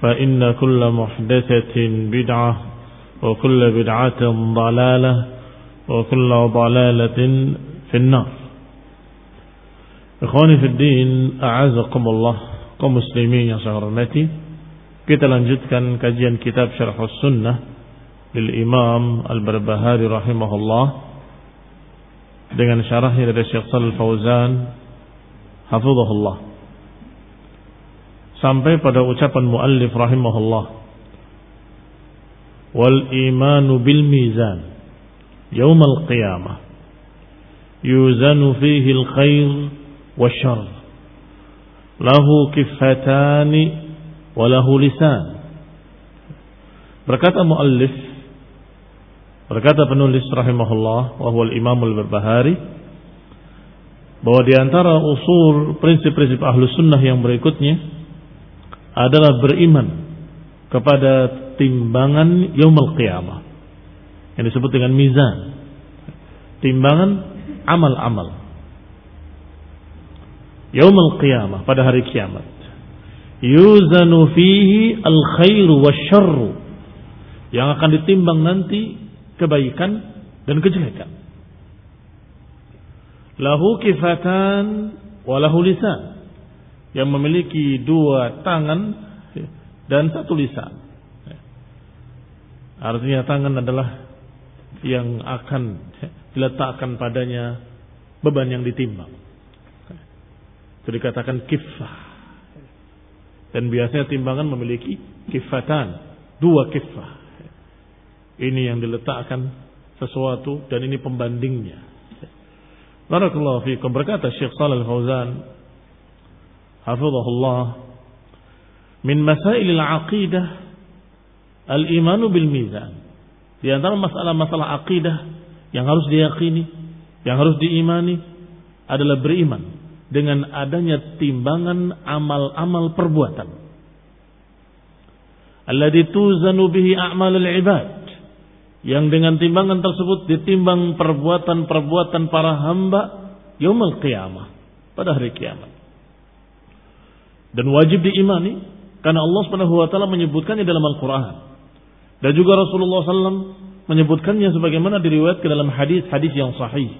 فإن كل محدثة بدعة وكل بدعة ضلالة وكل ضلالة في النار إخواني في الدين أعزكم الله kaum muslimin yang saya hormati kita lanjutkan kajian kitab Syarh Sunnah lil Imam Al-Barbahari rahimahullah dengan syarahnya dari Syekh Shalal Fauzan hafizahullah sampai pada ucapan muallif rahimahullah. Wal imanu bil mizan yaum al qiyamah. Yuzanu fihi al khair wasyarr lahu kiffatani wa lahu lisan. Berkata muallif berkata penulis rahimahullah wa huwa al-imam al-barbahari bahwa di antara usul prinsip-prinsip ahlu sunnah yang berikutnya adalah beriman kepada timbangan yaumul qiyamah. Yang disebut dengan mizan. Timbangan amal-amal. Yaumul qiyamah pada hari kiamat. Yuzanu fihi al-khairu wasyarru. Yang akan ditimbang nanti kebaikan dan kejelekan. Lahu kifatan wa lahu lisan yang memiliki dua tangan dan satu lisan artinya tangan adalah yang akan diletakkan padanya beban yang ditimbang itu dikatakan kifah. Dan biasanya timbangan memiliki kifatan, dua kifah. Ini yang diletakkan sesuatu dan ini pembandingnya. Barakallahu fiikum berkata Syekh Shalal Fauzan hafizahullah min masail al-aqidah al-imanu bil mizan. Di antara masalah-masalah akidah yang harus diyakini, yang harus diimani adalah beriman dengan adanya timbangan amal-amal perbuatan. Alladhi tuzanu bihi a'malul ibad. Yang dengan timbangan tersebut ditimbang perbuatan-perbuatan para hamba yaumul qiyamah. Pada hari kiamat. Dan wajib diimani karena Allah Subhanahu wa taala menyebutkannya dalam Al-Qur'an. Dan juga Rasulullah SAW menyebutkannya sebagaimana diriwayatkan dalam hadis-hadis yang sahih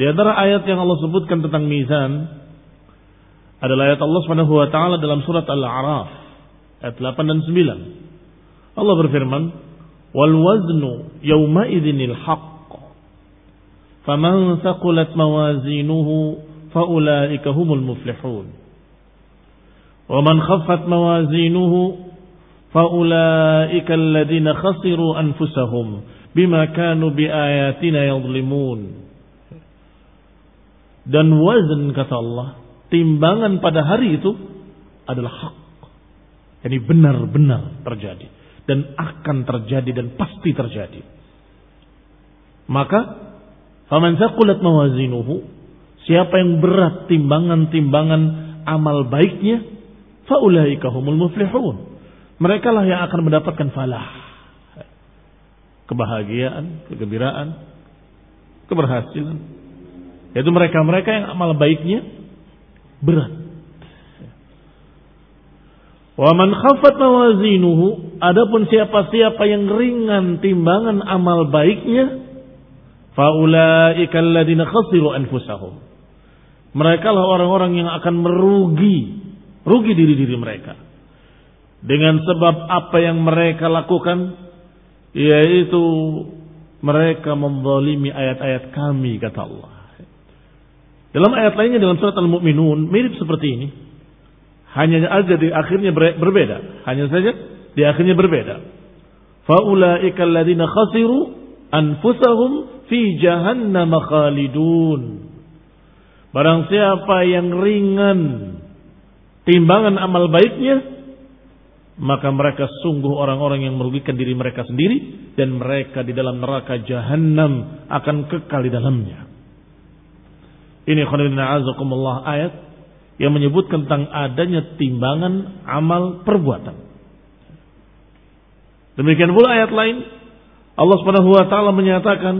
Di antara ayat yang Allah sebutkan tentang mizan adalah ayat Allah Subhanahu wa taala dalam surat Al-A'raf ayat 8 dan 9. Allah berfirman, "Wal waznu yawma idzinil haqq. Faman thaqulat mawazinuhu faulaika humul muflihun. Man khaffat mawazinuhu faulaika alladziina khasiru anfusahum bima kanu biayatina yadhlimun." Dan wazn kata Allah, timbangan pada hari itu adalah hak. Jadi benar-benar terjadi dan akan terjadi dan pasti terjadi. Maka faman saqulat mawazinuhu siapa yang berat timbangan-timbangan amal baiknya faulaika humul muflihun. Mereka lah yang akan mendapatkan falah. Kebahagiaan, kegembiraan, keberhasilan, yaitu mereka-mereka yang amal baiknya berat. Wa man khafat mawazinuhu, adapun siapa-siapa yang ringan timbangan amal baiknya, faulaika alladziina khasiru anfusahum. Mereka lah orang-orang yang akan merugi, rugi diri-diri mereka. Dengan sebab apa yang mereka lakukan, yaitu mereka menzalimi ayat-ayat kami, kata Allah. Dalam ayat lainnya dalam surat Al-Mu'minun mirip seperti ini. Hanya aja di akhirnya berbeda. Hanya saja di akhirnya berbeda. Faulaika alladziina khasiru anfusahum fi jahannam khalidun. Barang siapa yang ringan timbangan amal baiknya, maka mereka sungguh orang-orang yang merugikan diri mereka sendiri dan mereka di dalam neraka jahanam akan kekal di dalamnya. Ini azakumullah ayat yang menyebutkan tentang adanya timbangan amal perbuatan. Demikian pula ayat lain Allah Subhanahu wa taala menyatakan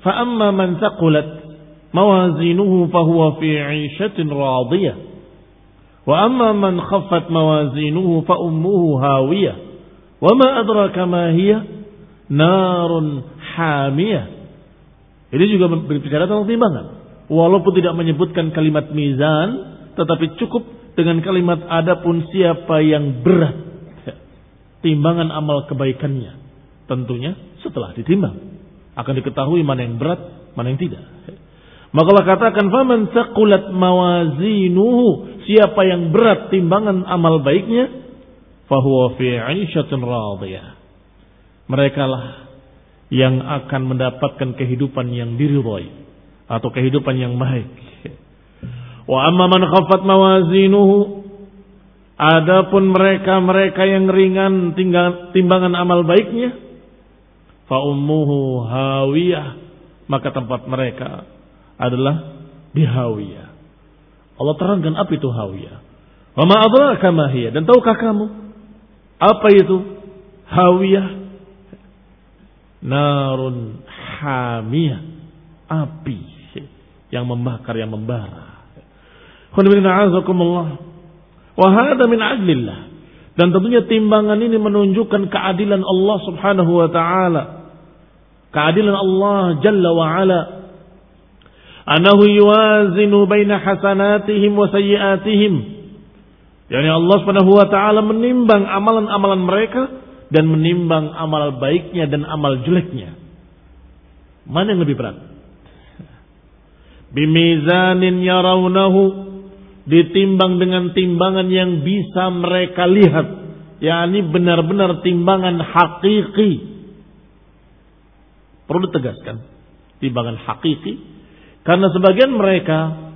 fa amma man thaqulat mawazinuhu fahuwa fi radiyah wa amma man khaffat mawazinuhu fa ummuhu hawiyah. Wa ma adraka ma hiya? Narun hamiyah. Ini juga berbicara tentang timbangan walaupun tidak menyebutkan kalimat mizan, tetapi cukup dengan kalimat adapun siapa yang berat. Timbangan amal kebaikannya. Tentunya setelah ditimbang. Akan diketahui mana yang berat, mana yang tidak. Maka Allah katakan faman saqulat mawazinuhu siapa yang berat timbangan amal baiknya fahuwa fi 'ishatin radiyah. Mereka lah yang akan mendapatkan kehidupan yang diridhai atau kehidupan yang baik. Wa amma man khaffat mawazinuhu adapun mereka-mereka yang ringan timbangan amal baiknya fa ummuhu hawiyah maka tempat mereka adalah di hawiyah. Allah terangkan apa itu hawiyah. Wa ma adraka ma hiya dan tahukah kamu apa itu hawiyah? Narun hamiyah api yang membakar, yang membara. Wahada min adlillah. Dan tentunya timbangan ini menunjukkan keadilan Allah subhanahu wa ta'ala. Keadilan Allah jalla wa ala. Anahu yuwazinu baina hasanatihim wa sayyiatihim. Yani Allah subhanahu wa ta'ala menimbang amalan-amalan mereka dan menimbang amal baiknya dan amal jeleknya. Mana yang lebih berat? bimizanin yarawnahu ditimbang dengan timbangan yang bisa mereka lihat yakni benar-benar timbangan hakiki perlu ditegaskan timbangan hakiki karena sebagian mereka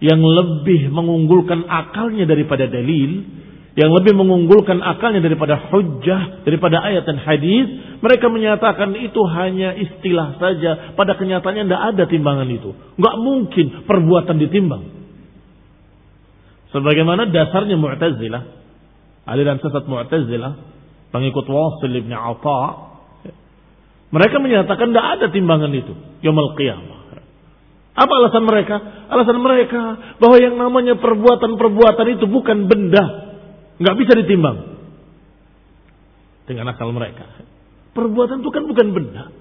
yang lebih mengunggulkan akalnya daripada dalil yang lebih mengunggulkan akalnya daripada hujjah, daripada ayat dan hadis, mereka menyatakan itu hanya istilah saja. Pada kenyataannya tidak ada timbangan itu. Nggak mungkin perbuatan ditimbang. Sebagaimana dasarnya Mu'tazilah, aliran sesat Mu'tazilah, pengikut Wasil ibn Atta, mereka menyatakan tidak ada timbangan itu. Yaumul qiyamah. Apa alasan mereka? Alasan mereka bahwa yang namanya perbuatan-perbuatan itu bukan benda, nggak bisa ditimbang dengan akal mereka. Perbuatan itu kan bukan benda,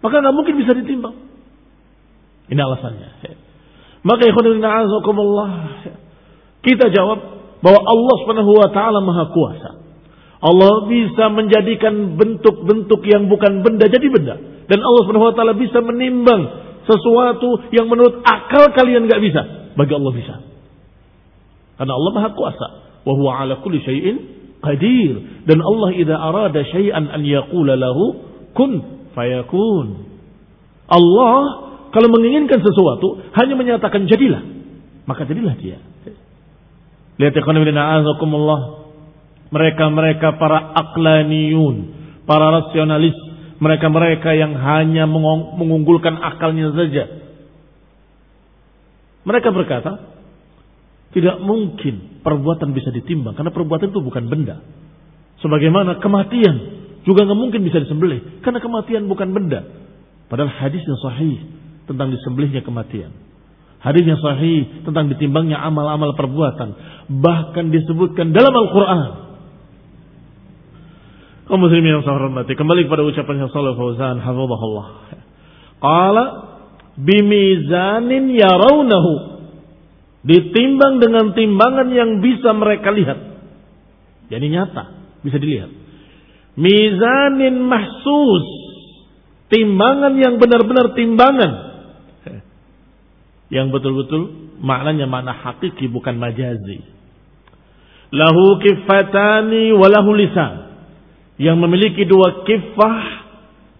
maka nggak mungkin bisa ditimbang. Ini alasannya. Maka ikhwanina kita jawab bahwa Allah Subhanahu wa taala Maha Kuasa. Allah bisa menjadikan bentuk-bentuk yang bukan benda jadi benda dan Allah Subhanahu wa taala bisa menimbang sesuatu yang menurut akal kalian nggak bisa, bagi Allah bisa. Karena Allah Maha Kuasa. Wa ala kulli syai'in qadir. Dan Allah idza arada syai'an an yaqula lahu kun fayakun. Allah kalau menginginkan sesuatu, hanya menyatakan jadilah. Maka jadilah dia. Lihat Allah. Mereka-mereka para aklaniyun. Para rasionalis. Mereka-mereka yang hanya mengunggulkan akalnya saja. Mereka berkata, tidak mungkin perbuatan bisa ditimbang. Karena perbuatan itu bukan benda. Sebagaimana kematian juga nggak mungkin bisa disembelih. Karena kematian bukan benda. Padahal hadis yang sahih tentang disembelihnya kematian. Hadis yang sahih tentang ditimbangnya amal-amal perbuatan. Bahkan disebutkan dalam Al-Quran. Kaum muslimin yang saya hormati. Kembali kepada ucapan yang Salih Fauzan. Hafizahullah. Qala bimizanin yarawnahu. Ditimbang dengan timbangan yang bisa mereka lihat. Jadi nyata. Bisa dilihat. Mizanin mahsus. Timbangan yang benar-benar timbangan yang betul-betul maknanya makna hakiki bukan majazi. Lahu kifatani walahu lisan. Yang memiliki dua kifah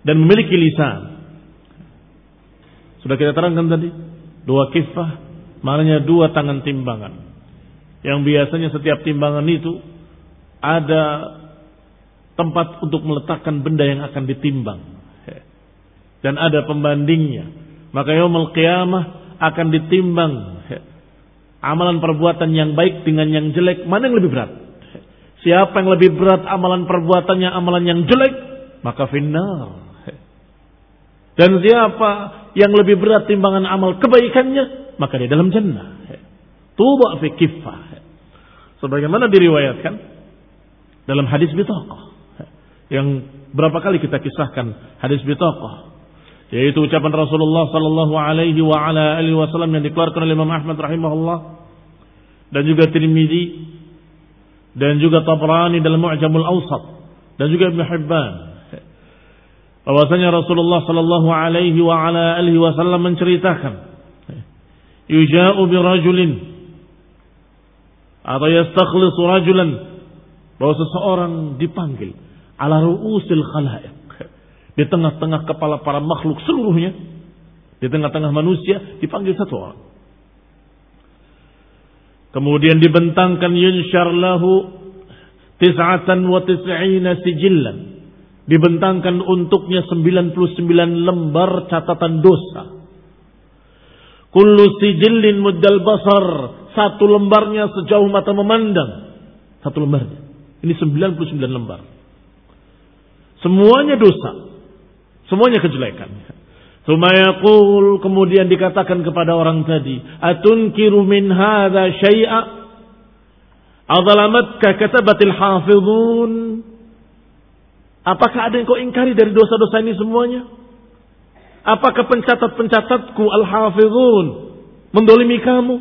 dan memiliki lisan. Sudah kita terangkan tadi. Dua kifah maknanya dua tangan timbangan. Yang biasanya setiap timbangan itu ada tempat untuk meletakkan benda yang akan ditimbang. Dan ada pembandingnya. Maka yaumul qiyamah akan ditimbang amalan perbuatan yang baik dengan yang jelek, mana yang lebih berat? Siapa yang lebih berat amalan perbuatannya, amalan yang jelek, maka final. Dan siapa yang lebih berat timbangan amal kebaikannya, maka dia dalam jannah. Tuba fi kifah. Sebagaimana diriwayatkan dalam hadis bitaqah. Yang berapa kali kita kisahkan hadis bitaqah yaitu ucapan Rasulullah sallallahu alaihi wa ala alihi wasallam yang dikeluarkan oleh Imam Ahmad rahimahullah dan juga Tirmizi dan juga Tabrani dalam Mu'jamul Awsat dan juga Ibn Hibban bahwasanya Rasulullah sallallahu alaihi wa ala alihi wasallam menceritakan yuja'u bi rajulin atau yastakhlisu rajulan bahwa seseorang dipanggil ala ru'usil khalaiq di tengah-tengah kepala para makhluk seluruhnya. Di tengah-tengah manusia dipanggil satu orang. Kemudian dibentangkan yunshar lahu tis'atan wa tis'ina sijillan. Dibentangkan untuknya 99 lembar catatan dosa. Kullu sijillin muddal basar. Satu lembarnya sejauh mata memandang. Satu lembarnya. Ini 99 lembar. Semuanya dosa. Semuanya kejelekan. Sumayaqul kemudian dikatakan kepada orang tadi, "Atunkiru min hadza syai'a?" Adzalamatka katabatil hafizun. Apakah ada yang kau ingkari dari dosa-dosa ini semuanya? Apakah pencatat-pencatatku al-hafizun mendolimi kamu?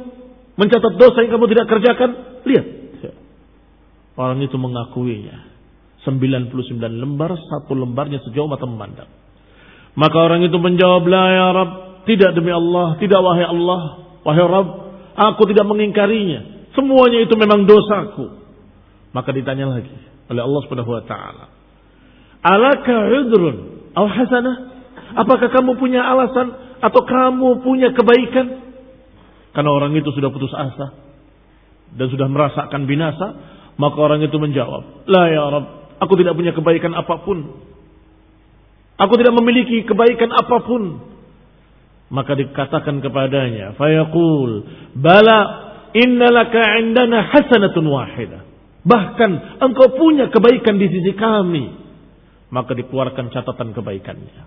Mencatat dosa yang kamu tidak kerjakan? Lihat. Orang itu mengakuinya. 99 lembar, satu lembarnya sejauh mata memandang. Maka orang itu menjawab, La ya Rab, tidak demi Allah, tidak wahai Allah, wahai Rab, aku tidak mengingkarinya. Semuanya itu memang dosaku. Maka ditanya lagi oleh Allah Subhanahu wa taala. Alaka udrun aw hasanah? Apakah kamu punya alasan atau kamu punya kebaikan? Karena orang itu sudah putus asa dan sudah merasakan binasa, maka orang itu menjawab, "La ya Rab, aku tidak punya kebaikan apa pun. Aku tidak memiliki kebaikan apa pun. Maka dikatakan kepadanya, fayaqul, bala innalaka indana hasanatun wahidah. Bahkan engkau punya kebaikan di sisi kami. Maka dikeluarkan catatan kebaikannya.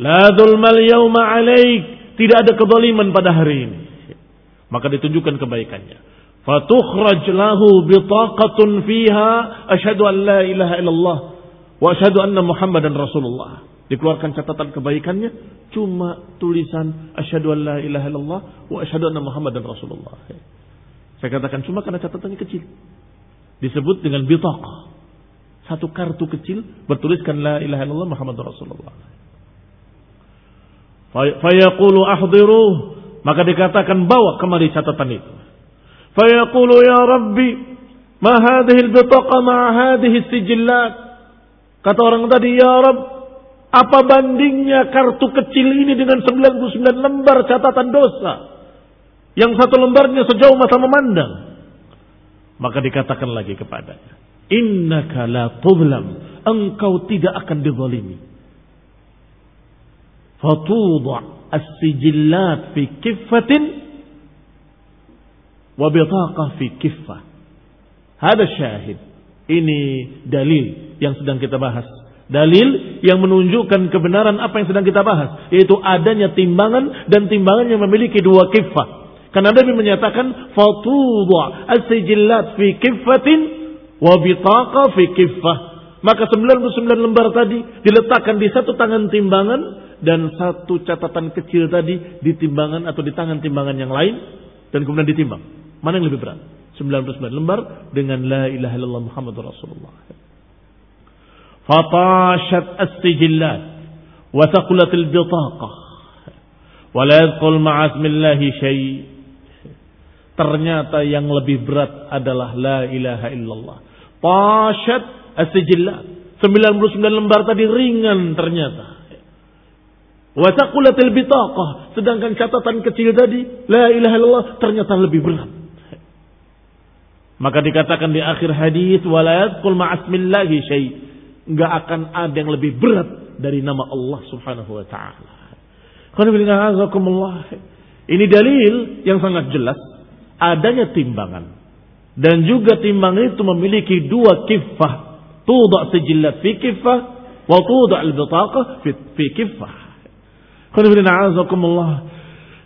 La dzulmal yauma alaik. Tidak ada kezaliman pada hari ini. Maka ditunjukkan kebaikannya. Fatukhraj lahu bitaqatun fiha asyhadu an la ilaha illallah Wa anna Muhammadan Rasulullah. Dikeluarkan catatan kebaikannya cuma tulisan asyhadu an la ilaha illallah wa asyhadu anna muhammadan rasulullah. Saya katakan cuma karena catatannya kecil. Disebut dengan bitaqah. Satu kartu kecil bertuliskan la ilaha illallah muhammadan rasulullah. Fayaqulu ahdiru maka dikatakan bawa kemari catatan itu. Fayaqulu ya rabbi ma hadhihi al-bitaqa ma hadhihi sijillat. Kata orang tadi ya Rabb apa bandingnya kartu kecil ini dengan 99 lembar catatan dosa? Yang satu lembarnya sejauh mata memandang. Maka dikatakan lagi kepadanya. Innaka la tuzlam. Engkau tidak akan dizalimi. Fatudha as-sijillat fi kiffatin wa bitaqah fi kiffah. Hada syahid. Ini dalil yang sedang kita bahas Dalil yang menunjukkan kebenaran apa yang sedang kita bahas. Yaitu adanya timbangan dan timbangan yang memiliki dua kifah. Karena Nabi menyatakan, Fatudha as-sijillat fi kifatin wa bitaqa fi kifah. Maka 99 lembar tadi diletakkan di satu tangan timbangan dan satu catatan kecil tadi di timbangan atau di tangan timbangan yang lain dan kemudian ditimbang. Mana yang lebih berat? 99 lembar dengan la ilaha illallah Muhammadur Rasulullah. Fatashat as-sijillat wa thaqulatil bitaqah wa la syai. Ternyata yang lebih berat adalah la ilaha illallah. Tashat as-sijillat 99 lembar tadi ringan ternyata. Wa bitaqah sedangkan catatan kecil tadi la ilaha illallah ternyata lebih berat maka dikatakan di akhir hadis wala yadkhul ma'asmillahi syai' nggak akan ada yang lebih berat dari nama Allah Subhanahu wa taala. Ini dalil yang sangat jelas adanya timbangan. Dan juga timbangan itu memiliki dua kifah. Tuda sejillat fi kifah wa tuda al-bitaqah fi kifah.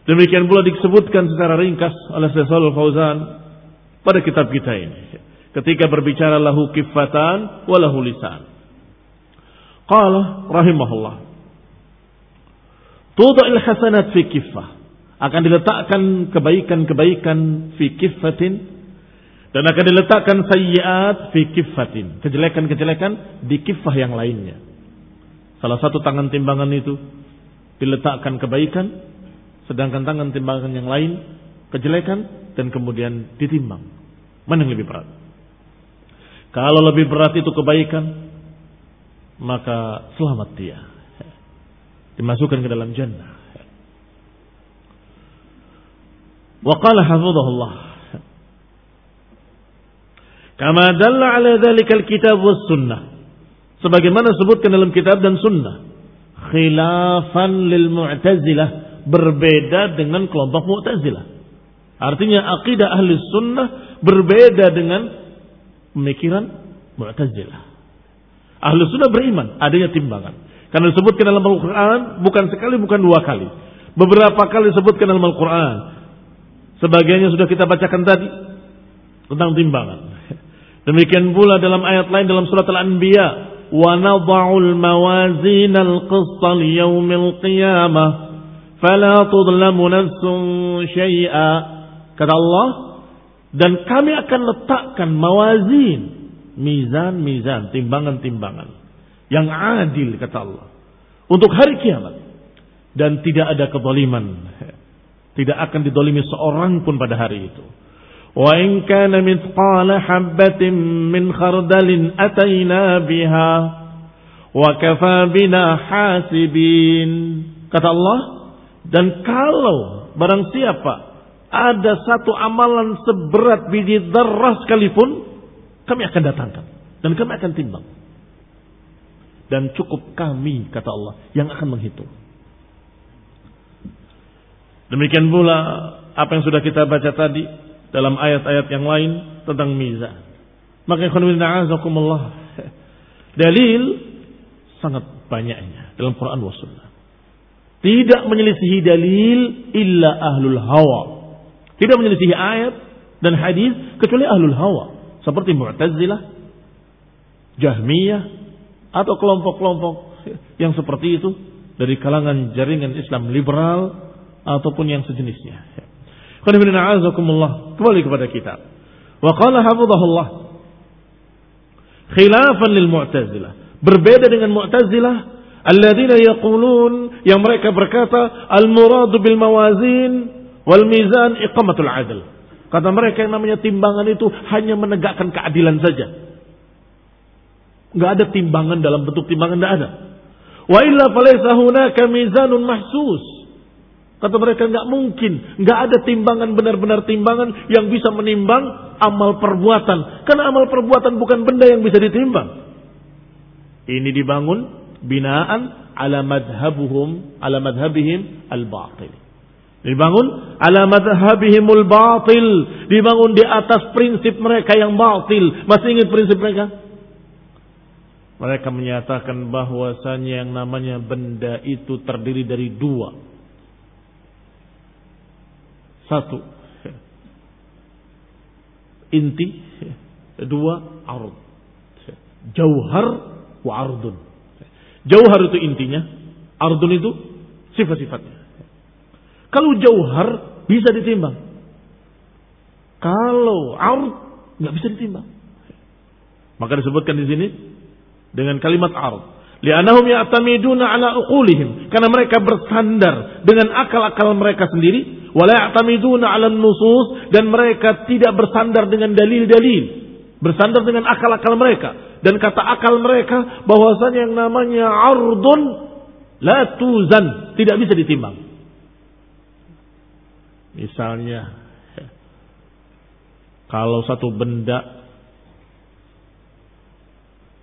Demikian pula disebutkan secara ringkas oleh Syekh Fauzan pada kitab kita ini. Ketika berbicara lahu kifatan wa lahu lisan. Qala rahimahullah. Tuda'il hasanat fi kiffah. Akan diletakkan kebaikan-kebaikan fi kiffatin. Dan akan diletakkan sayyiat fi kiffatin. Kejelekan-kejelekan di kiffah yang lainnya. Salah satu tangan timbangan itu diletakkan kebaikan. Sedangkan tangan timbangan yang lain kejelekan dan kemudian ditimbang. Mana yang lebih berat? Kalau lebih berat itu kebaikan, maka selamat dia. Dimasukkan ke dalam jannah. Wa qala hafizahullah. Kama dalla ala dzalikal kitab was sunnah. Sebagaimana sebutkan dalam kitab dan sunnah. Khilafan lil mu'tazilah. Berbeda dengan kelompok mu'tazilah. Artinya akidah ahli sunnah berbeda dengan pemikiran mu'tazilah. Ahlu sunnah beriman, adanya timbangan. Karena disebutkan dalam Al-Quran, bukan sekali, bukan dua kali. Beberapa kali disebutkan dalam Al-Quran. Sebagiannya sudah kita bacakan tadi. Tentang timbangan. Demikian pula dalam ayat lain dalam surat Al-Anbiya. وَنَضَعُ الْمَوَازِينَ الْقِسْطَ لِيَوْمِ الْقِيَامَةِ فَلَا تُظْلَمُ نَفْسٌ شَيْئًا Kata Allah, dan kami akan letakkan mawazin, mizan-mizan, timbangan-timbangan yang adil kata Allah untuk hari kiamat. Dan tidak ada kezaliman. Tidak akan didolimi seorang pun pada hari itu. Wa in kana mithqala habatin min khardalin ataina biha wa kafa bina hasibin. Kata Allah dan kalau barang siapa ada satu amalan seberat biji darah sekalipun kami akan datangkan. Dan kami akan timbang. Dan cukup kami, kata Allah, yang akan menghitung. Demikian pula apa yang sudah kita baca tadi dalam ayat-ayat yang lain tentang mizan. Maka azakumullah dalil sangat banyaknya dalam Quran wa sunnah. Tidak menyelisihi dalil illa ahlul hawa. Tidak menyelisihi ayat dan hadis kecuali ahlul hawa seperti Mu'tazilah, Jahmiyah atau kelompok-kelompok yang seperti itu dari kalangan jaringan Islam liberal ataupun yang sejenisnya. Kembali kepada kita. Wa qala hafizahullah khilafan lil mu'tazilah. Berbeda dengan mu'tazilah alladzina yaqulun yang mereka berkata al muradu bil mawazin wal mizan iqamatul adl. Kata mereka yang namanya timbangan itu hanya menegakkan keadilan saja. Enggak ada timbangan dalam bentuk timbangan enggak ada. Wa illa falaysa hunaka mizanun mahsus. Kata mereka nggak mungkin, nggak ada timbangan benar-benar timbangan yang bisa menimbang amal perbuatan. Karena amal perbuatan bukan benda yang bisa ditimbang. Ini dibangun binaan ala madhabuhum, ala madhabihim al-batil. Dibangun ala madhabihimul batil. Dibangun di atas prinsip mereka yang batil. Masih ingat prinsip mereka? Mereka menyatakan bahwasanya yang namanya benda itu terdiri dari dua satu. Inti. Dua. Arud. Jauhar wa ardun. Jauhar itu intinya. Ardun itu sifat-sifatnya. Kalau jauhar bisa ditimbang. Kalau ard nggak bisa ditimbang. Maka disebutkan di sini dengan kalimat ard. Li'annahum ya'tamiduna ala uqulihim. Karena mereka bersandar dengan akal-akal mereka sendiri. Wala ya'tamiduna ala nusus. Dan mereka tidak bersandar dengan dalil-dalil. Bersandar dengan akal-akal mereka. Dan kata akal mereka bahwasanya yang namanya ardun la tuzan. Tidak bisa ditimbang. Misalnya. Kalau satu benda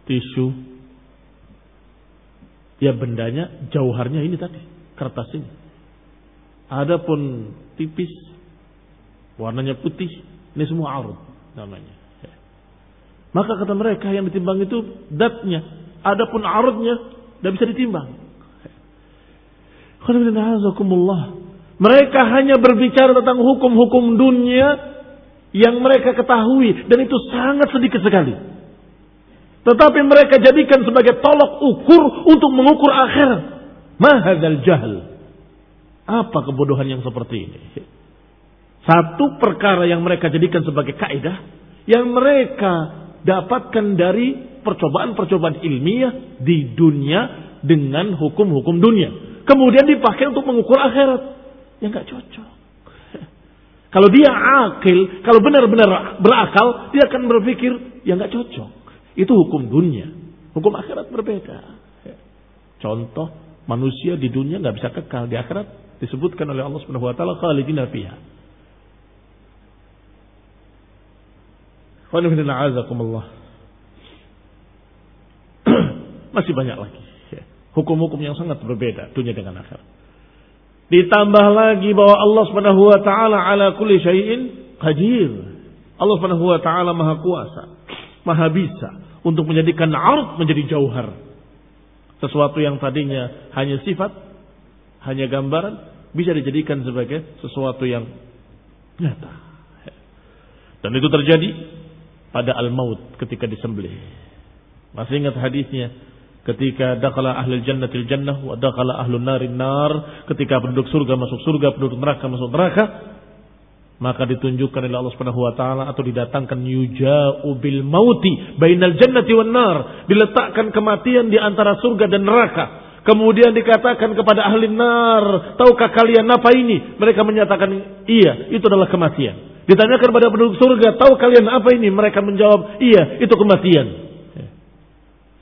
tisu Ya bendanya jauharnya ini tadi, kertas ini. Adapun tipis, warnanya putih, ini semua arud namanya. Ya. Maka kata mereka yang ditimbang itu datnya. Adapun arudnya tidak bisa ditimbang. Mereka hanya berbicara tentang hukum-hukum dunia yang mereka ketahui dan itu sangat sedikit sekali. Tetapi mereka jadikan sebagai tolok ukur untuk mengukur akhirat. Mahadal jahil. Apa kebodohan yang seperti ini? Satu perkara yang mereka jadikan sebagai kaidah yang mereka dapatkan dari percobaan-percobaan ilmiah di dunia dengan hukum-hukum dunia. Kemudian dipakai untuk mengukur akhirat. Yang gak cocok. Kalau dia akil, kalau benar-benar berakal, dia akan berpikir yang gak cocok. Itu hukum dunia. Hukum akhirat berbeda. Contoh, manusia di dunia nggak bisa kekal di akhirat disebutkan oleh Allah Subhanahu wa taala khalidina fiha. Masih banyak lagi. Hukum-hukum yang sangat berbeda dunia dengan akhirat. Ditambah lagi bahwa Allah Subhanahu wa taala ala kulli syai'in qadir. Allah Subhanahu wa taala maha kuasa, maha bisa untuk menjadikan ard menjadi jauhar. Sesuatu yang tadinya hanya sifat, hanya gambaran, bisa dijadikan sebagai sesuatu yang nyata. Dan itu terjadi pada al-maut ketika disembelih. Masih ingat hadisnya ketika dakala ahli jannatil jannah wa dakala ahlun narin nar ketika penduduk surga masuk surga penduduk neraka masuk neraka maka ditunjukkan oleh Allah Subhanahu wa taala atau didatangkan yuja'u bil mauti bainal jannati wan nar. Diletakkan kematian di antara surga dan neraka. Kemudian dikatakan kepada ahli nar tahukah kalian apa ini? Mereka menyatakan iya itu adalah kematian. Ditanyakan kepada penduduk surga tahu kalian apa ini? Mereka menjawab iya itu kematian.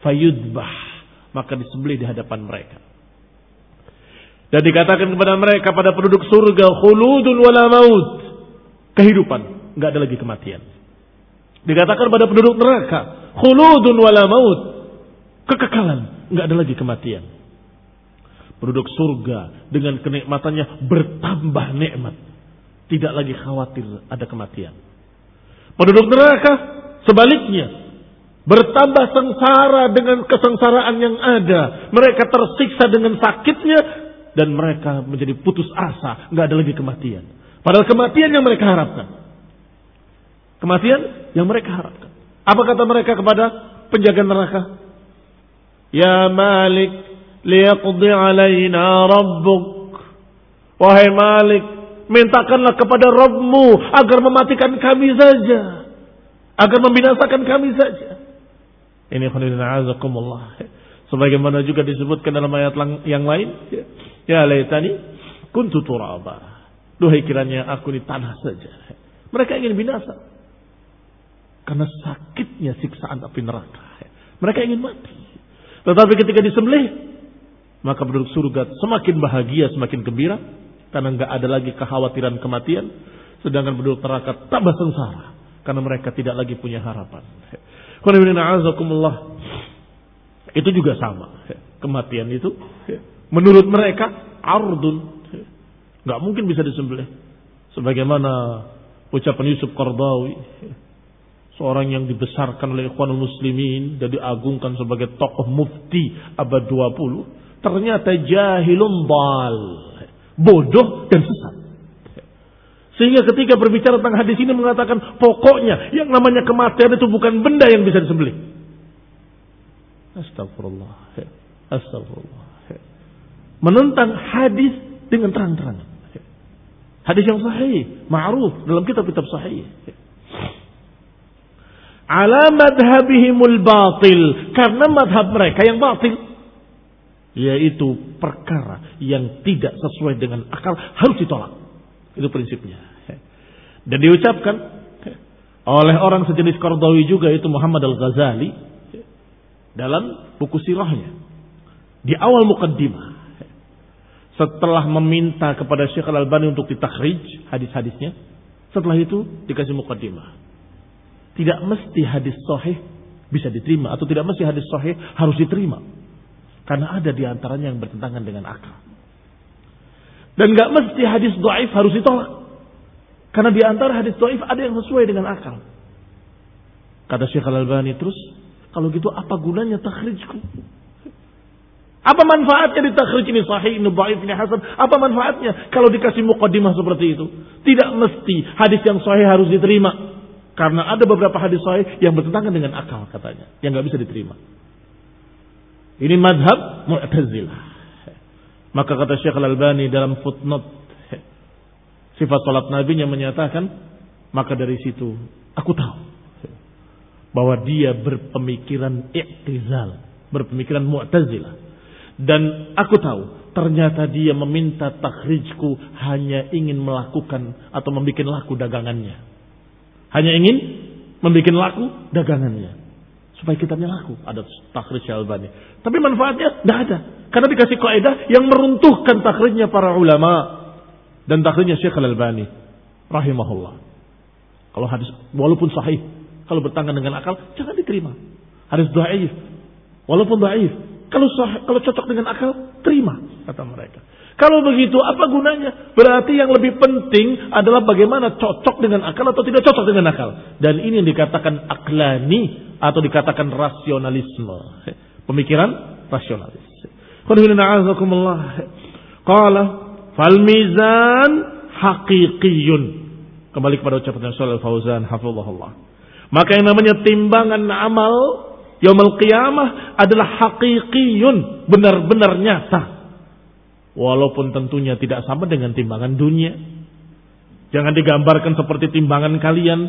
Fayudbah maka disembelih di hadapan mereka dan dikatakan kepada mereka pada penduduk surga khuludun wala maut kehidupan, nggak ada lagi kematian. Dikatakan pada penduduk neraka, khuludun wala maut, kekekalan, nggak ada lagi kematian. Penduduk surga dengan kenikmatannya bertambah nikmat, tidak lagi khawatir ada kematian. Penduduk neraka sebaliknya bertambah sengsara dengan kesengsaraan yang ada. Mereka tersiksa dengan sakitnya dan mereka menjadi putus asa, nggak ada lagi kematian. Padahal kematian yang mereka harapkan. Kematian yang mereka harapkan. Apa kata mereka kepada penjaga neraka? Ya Malik, liyaqdi alaina rabbuk. Wahai Malik, mintakanlah kepada Rabbmu agar mematikan kami saja. Agar membinasakan kami saja. Ini azakumullah. Sebagaimana juga disebutkan dalam ayat yang lain. Ya laytani kuntu turaba. Duhai kiranya aku di tanah saja. Mereka ingin binasa. Karena sakitnya siksaan api neraka. Mereka ingin mati. Tetapi ketika disembelih, maka penduduk surga semakin bahagia, semakin gembira. Karena nggak ada lagi kekhawatiran kematian. Sedangkan penduduk neraka tambah sengsara. Karena mereka tidak lagi punya harapan. Itu juga sama. Kematian itu menurut mereka ardun. Nggak mungkin bisa disembelih. Sebagaimana ucapan Yusuf Qardawi. Seorang yang dibesarkan oleh ikhwanul muslimin dan diagungkan sebagai tokoh mufti abad 20. Ternyata jahilun bal. Bodoh dan sesat. Sehingga ketika berbicara tentang hadis ini mengatakan pokoknya yang namanya kematian itu bukan benda yang bisa disembelih. Astagfirullah. Astagfirullah. Menentang hadis dengan terang-terangan. Hadis yang sahih, ma'ruf dalam kitab-kitab sahih. Ala madhabihimul batil. Karena madhab mereka yang batil. Yaitu perkara yang tidak sesuai dengan akal harus ditolak. Itu prinsipnya. Dan diucapkan oleh orang sejenis Qardawi juga itu Muhammad Al-Ghazali dalam buku sirahnya. Di awal mukaddimah. Setelah meminta kepada Syekh Al-Albani untuk ditakhrij hadis-hadisnya. Setelah itu dikasih mukaddimah. Tidak mesti hadis sahih bisa diterima. Atau tidak mesti hadis sahih harus diterima. Karena ada di antaranya yang bertentangan dengan akal. Dan gak mesti hadis do'if harus ditolak. Karena di antara hadis do'if ada yang sesuai dengan akal. Kata Syekh Al-Albani terus, kalau gitu apa gunanya takhrijku? Apa manfaatnya di takhrij ini sahih, ini dhaif, ini hasan? Apa manfaatnya kalau dikasih muqaddimah seperti itu? Tidak mesti hadis yang sahih harus diterima. Karena ada beberapa hadis sahih yang bertentangan dengan akal katanya. Yang nggak bisa diterima. Ini madhab Mu'tazilah. Maka kata Syekh Al-Albani dalam footnote sifat salat Nabi yang menyatakan, maka dari situ aku tahu bahwa dia berpemikiran i'tizal, berpemikiran mu'tazilah. Dan aku tahu ternyata dia meminta takhrijku hanya ingin melakukan atau membuat laku dagangannya. Hanya ingin membuat laku dagangannya. Supaya kitabnya laku. Ada takhrij Albani. Tapi manfaatnya tidak ada. Karena dikasih kaidah yang meruntuhkan takhrijnya para ulama dan takhrijnya Syekh Al-Albani rahimahullah. Kalau hadis walaupun sahih, kalau bertangan dengan akal jangan diterima. Hadis dhaif walaupun dhaif, kalau sahih, kalau cocok dengan akal terima kata mereka. Kalau begitu apa gunanya? Berarti yang lebih penting adalah bagaimana cocok dengan akal atau tidak cocok dengan akal. Dan ini yang dikatakan aklani atau dikatakan rasionalisme. Pemikiran rasionalis. Qala Fal mizan haqiqiyun. Kembali kepada ucapan Rasul Al-Fauzan hafizahullah. Maka yang namanya timbangan amal yaumul qiyamah adalah haqiqiyun, benar-benar nyata. Walaupun tentunya tidak sama dengan timbangan dunia. Jangan digambarkan seperti timbangan kalian,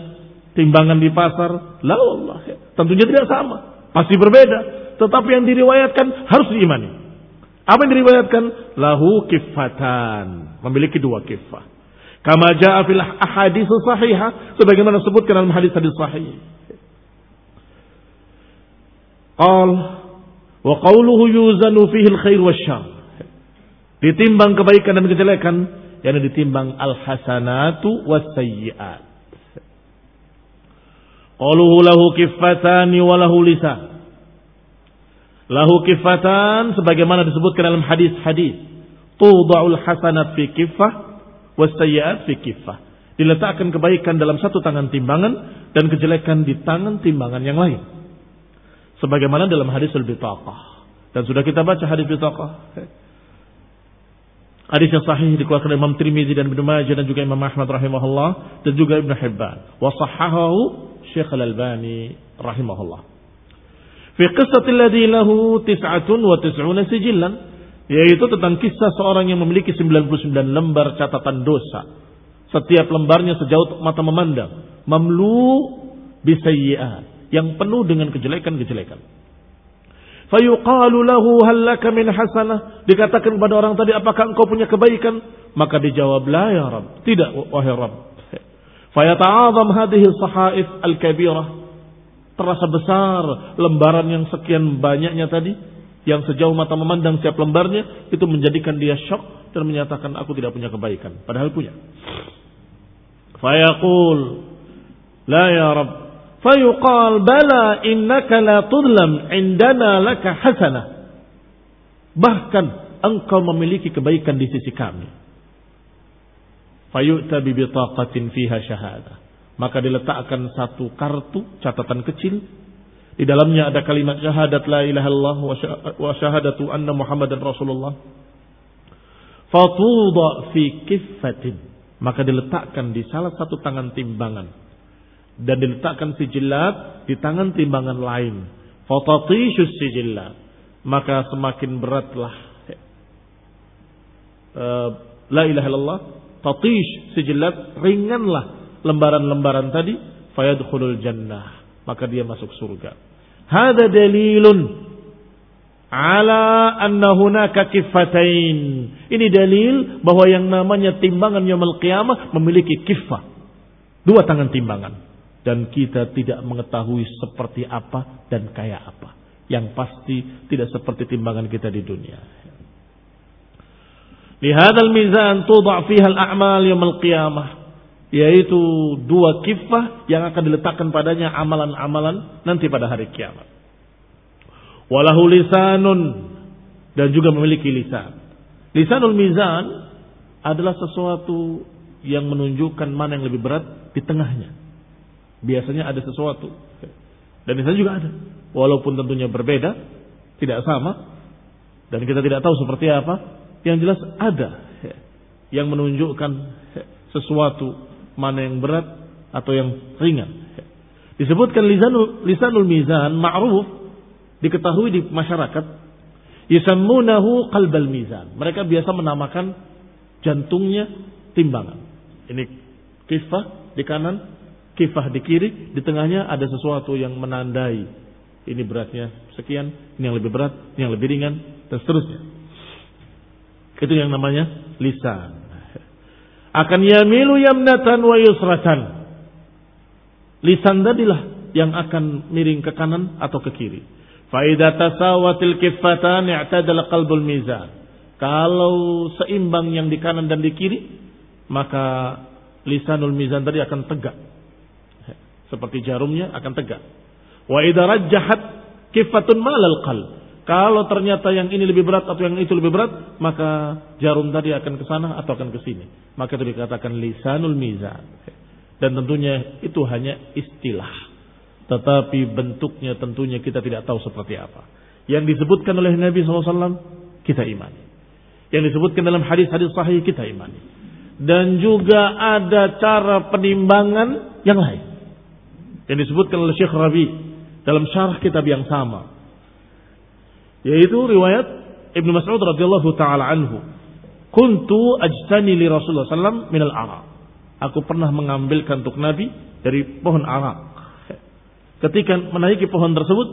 timbangan di pasar. La Allah, tentunya tidak sama, pasti berbeda. Tetapi yang diriwayatkan harus diimani. Apa yang diriwayatkan? Lahu kifatan. Memiliki dua kifah. Kama ja'a fil ahadits sahihah sebagaimana disebutkan dalam hadis-hadis sahih. Qal wa qawluhu yuzanu fihi al-khair wasyarr. Ditimbang kebaikan dan kejelekan, yang ditimbang al-hasanatu was-sayyi'at. Qaluhu lahu kifatani wa lahu lisan. Lahu kifatan sebagaimana disebutkan dalam hadis-hadis. Tuda'ul hasanat fi kifah wasayyi'at fi kifah. Diletakkan kebaikan dalam satu tangan timbangan dan kejelekan di tangan timbangan yang lain. Sebagaimana dalam hadis al-bitaqah. Dan sudah kita baca hadis bitaqah. Hadis yang sahih dikeluarkan Imam Tirmizi dan Ibnu Majah dan juga Imam Ahmad rahimahullah dan juga Ibnu Hibban. Wa sahahahu Syekh Al-Albani rahimahullah. Fi qissatil ladzi lahu tis'atun wa tis'una sijillan yaitu tentang kisah seorang yang memiliki 99 lembar catatan dosa. Setiap lembarnya sejauh mata memandang, mamlu bisayyi'at, yang penuh dengan kejelekan-kejelekan. Fayuqalu lahu hal laka min hasanah. Dikatakan kepada orang tadi, apakah engkau punya kebaikan? Maka dijawab, la ya Rab. Tidak, wahai Rab. Fayata'azam hadhihi sahaif al-kabirah. Terasa besar lembaran yang sekian banyaknya tadi. Yang sejauh mata memandang setiap lembarnya. Itu menjadikan dia syok dan menyatakan aku tidak punya kebaikan. Padahal punya. Fayaqul, la ya Rab. Fayuqal bala innaka la tudlam indana laka hasanah. Bahkan engkau memiliki kebaikan di sisi kami. Fayu'ta bi bitaqatin fiha syahadah. Maka diletakkan satu kartu catatan kecil di dalamnya ada kalimat syahadat la ilaha illallah wa syahadatu anna muhammadan rasulullah. Fatuda fi kiffatin. Maka diletakkan di salah satu tangan timbangan dan diletakkan sijilat di tangan timbangan lain. Fatatishu sijillat. Maka semakin beratlah uh, la ilaha illallah tatish sijillat ringanlah lembaran-lembaran tadi fayadkhulul jannah maka dia masuk surga. Hada dalilun ala anna hunaka kifatain. Ini dalil bahwa yang namanya timbangan yaumul qiyamah memiliki kifah. Dua tangan timbangan dan kita tidak mengetahui seperti apa dan kayak apa. Yang pasti tidak seperti timbangan kita di dunia. Lihadal mizan tudah fiha al qiyamah. Yaitu dua kifah yang akan diletakkan padanya amalan-amalan nanti pada hari kiamat. Walahu lisanun dan juga memiliki lisan. Lisanul mizan adalah sesuatu yang menunjukkan mana yang lebih berat di tengahnya. Biasanya ada sesuatu. Dan di sana juga ada. Walaupun tentunya berbeda, tidak sama. Dan kita tidak tahu seperti apa. Yang jelas ada. Yang menunjukkan sesuatu mana yang berat atau yang ringan. Disebutkan lisanul, lisanul mizan ma'ruf diketahui di masyarakat yusammunahu qalbal mizan. Mereka biasa menamakan jantungnya timbangan. Ini kifah di kanan, kifah di kiri, di tengahnya ada sesuatu yang menandai ini beratnya sekian, ini yang lebih berat, ini yang lebih ringan, dan seterusnya. Itu yang namanya lisan. Akan yamilu yamnatan wa yusratan. Lisan tadilah yang akan miring ke kanan atau ke kiri. Faida tasawatil kifatan i'tadala qalbul mizan. Kalau seimbang yang di kanan dan di kiri, maka lisanul mizan tadi akan tegak seperti jarumnya akan tegak. Wa idza rajjahat kifatun malal qal. Kalau ternyata yang ini lebih berat atau yang itu lebih berat, maka jarum tadi akan ke sana atau akan ke sini. Maka itu dikatakan lisanul mizan. Dan tentunya itu hanya istilah. Tetapi bentuknya tentunya kita tidak tahu seperti apa. Yang disebutkan oleh Nabi SAW, kita imani. Yang disebutkan dalam hadis-hadis sahih, kita imani. Dan juga ada cara penimbangan yang lain yang disebutkan oleh Syekh Rabi dalam syarah kitab yang sama yaitu riwayat Ibnu Mas'ud radhiyallahu taala anhu. Kuntu ajtani li Rasulullah sallam min al araq aku pernah mengambilkan untuk Nabi dari pohon arak ketika menaiki pohon tersebut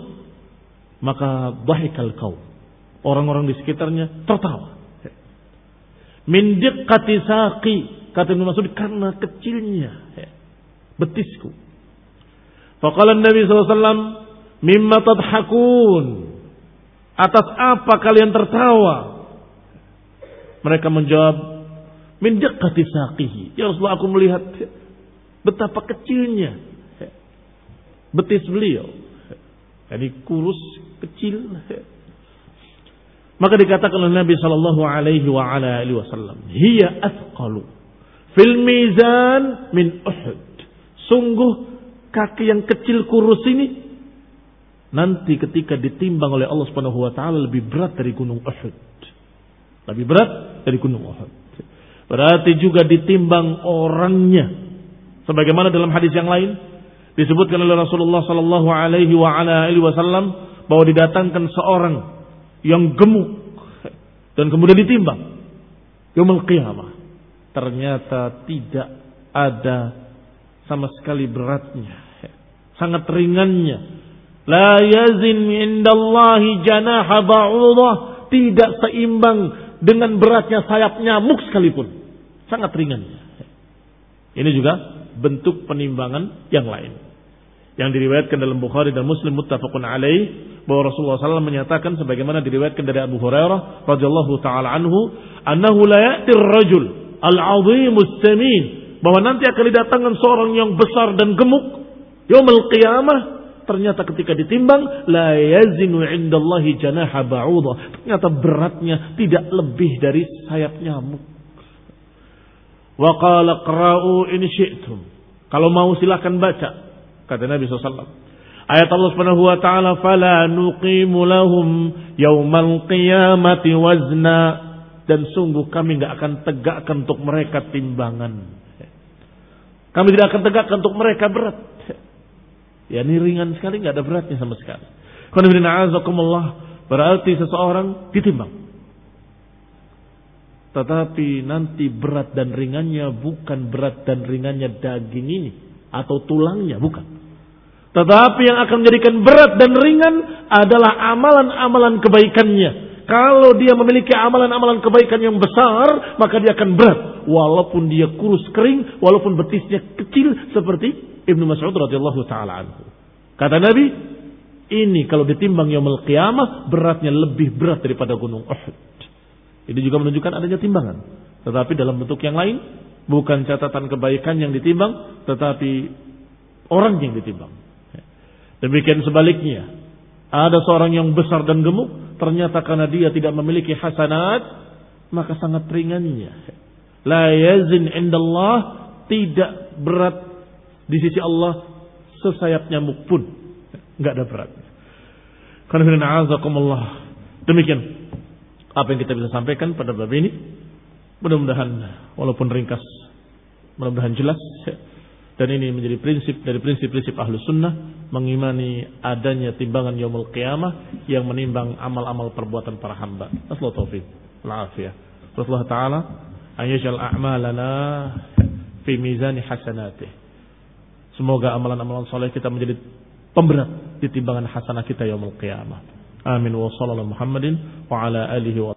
maka dhahikal kaum. Orang-orang di sekitarnya tertawa. Min diqqati saqi kata Ibnu Mas'ud karena kecilnya betisku. Faqala Nabi SAW, Mimma tadhakun. Atas apa kalian tertawa? Mereka menjawab, Min diqqati saqihi. Ya Rasulullah aku melihat betapa kecilnya betis beliau. Jadi kurus, kecil. Maka dikatakan oleh Nabi sallallahu alaihi wasallam, "Hiya athqalu fil mizan min Uhud." Sungguh kaki yang kecil kurus ini nanti ketika ditimbang oleh Allah Subhanahu wa taala lebih berat dari gunung Uhud. Lebih berat dari gunung Uhud. Berarti juga ditimbang orangnya. Sebagaimana dalam hadis yang lain disebutkan oleh Rasulullah sallallahu alaihi wa ala alihi wasallam bahwa didatangkan seorang yang gemuk dan kemudian ditimbang. Yaumul qiyamah. Ternyata tidak ada sama sekali beratnya. Sangat ringannya. La yazin indallahi janaha ba'udah. Tidak seimbang dengan beratnya sayap nyamuk sekalipun. Sangat ringannya. Ini juga bentuk penimbangan yang lain. Yang diriwayatkan dalam Bukhari dan Muslim muttafaqun alaih bahwa Rasulullah SAW menyatakan sebagaimana diriwayatkan dari Abu Hurairah radhiyallahu taala anhu annahu la ya'ti rajul samin bahwa nanti akan didatangkan seorang yang besar dan gemuk yaumul qiyamah ternyata ketika ditimbang la yazinu indallahi janaha ba'udha ternyata beratnya tidak lebih dari sayap nyamuk. Wa qala qra'u in syi'tum. Kalau mau silakan baca kata Nabi SAW Ayat Allah Subhanahu wa taala fala nuqimu lahum yaumal qiyamati wazna. Dan sungguh kami enggak akan tegakkan untuk mereka timbangan. Kami tidak akan tegakkan untuk mereka berat. Ya ini ringan sekali enggak ada beratnya sama sekali. Berarti seseorang ditimbang. Tetapi nanti berat dan ringannya bukan berat dan ringannya daging ini atau tulangnya, bukan. Tetapi yang akan menjadikan berat dan ringan adalah amalan-amalan kebaikannya. Kalau dia memiliki amalan-amalan kebaikan yang besar, maka dia akan berat. Walaupun dia kurus kering, walaupun betisnya kecil seperti Ibnu Mas'ud radhiyallahu taala anhu. Kata Nabi, ini kalau ditimbang yaumul qiyamah beratnya lebih berat daripada gunung Uhud. Ini juga menunjukkan adanya timbangan. Tetapi dalam bentuk yang lain, bukan catatan kebaikan yang ditimbang, tetapi orang yang ditimbang. Demikian sebaliknya. Ada seorang yang besar dan gemuk. Ternyata karena dia tidak memiliki hasanat. Maka sangat ringannya. La yazin indallah. Tidak berat di sisi Allah. Sesayap nyamuk pun. Enggak ada beratnya. Karena Demikian. Apa yang kita bisa sampaikan pada bab ini. Mudah-mudahan walaupun ringkas. Mudah-mudahan jelas. Dan ini menjadi prinsip dari prinsip-prinsip ahlu sunnah mengimani adanya timbangan yaumul qiyamah yang menimbang amal-amal perbuatan para hamba. Nasallahu taufiq. Al-afiyah. Rasulullah Ta'ala ayyajal a'malana fi mizani hasanatih. Semoga amalan-amalan soleh kita menjadi pemberat di timbangan hasanah kita yaumul qiyamah. Amin wa sallallahu Muhammadin wa ala alihi wa